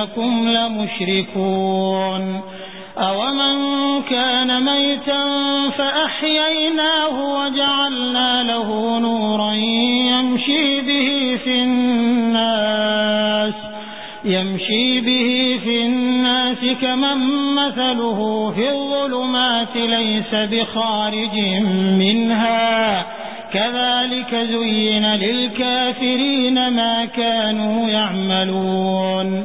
إنكم لمشركون. أومن كان ميتا فأحييناه وجعلنا له نورا يمشي به في الناس يمشي به في الناس كمن مثله في الظلمات ليس بخارج منها. كذلك زين للكافرين ما كانوا يعملون.